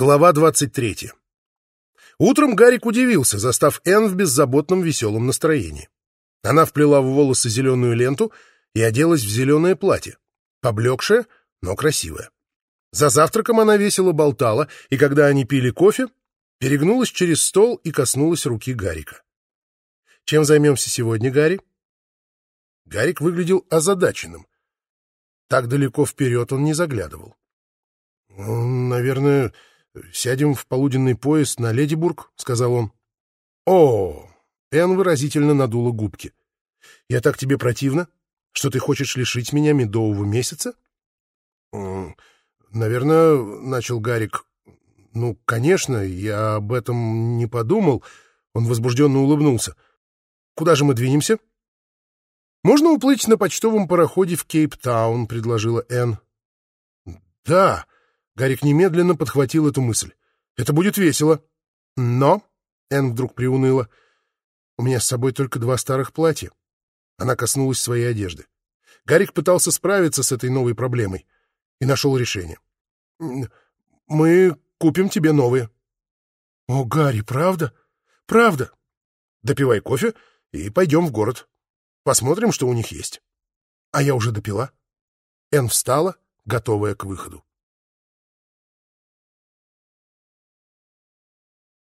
Глава 23. Утром Гарик удивился, застав Энн в беззаботном веселом настроении. Она вплела в волосы зеленую ленту и оделась в зеленое платье, поблекшее, но красивое. За завтраком она весело болтала, и когда они пили кофе, перегнулась через стол и коснулась руки Гарика. «Чем займемся сегодня, Гарри?» Гарик выглядел озадаченным. Так далеко вперед он не заглядывал. «Наверное, «Сядем в полуденный поезд на Ледибург», — сказал он. «О!» — Энн выразительно надула губки. «Я так тебе противно, что ты хочешь лишить меня медового месяца?» «Наверное, — начал Гарик. Ну, конечно, я об этом не подумал». Он возбужденно улыбнулся. «Куда же мы двинемся?» «Можно уплыть на почтовом пароходе в Кейптаун», — предложила Энн. «Да», Гарик немедленно подхватил эту мысль. «Это будет весело». «Но...» — Энн вдруг приуныла. «У меня с собой только два старых платья». Она коснулась своей одежды. Гарик пытался справиться с этой новой проблемой и нашел решение. «Мы купим тебе новые». «О, Гарри, правда? Правда?» «Допивай кофе и пойдем в город. Посмотрим, что у них есть». «А я уже допила». Энн встала, готовая к выходу.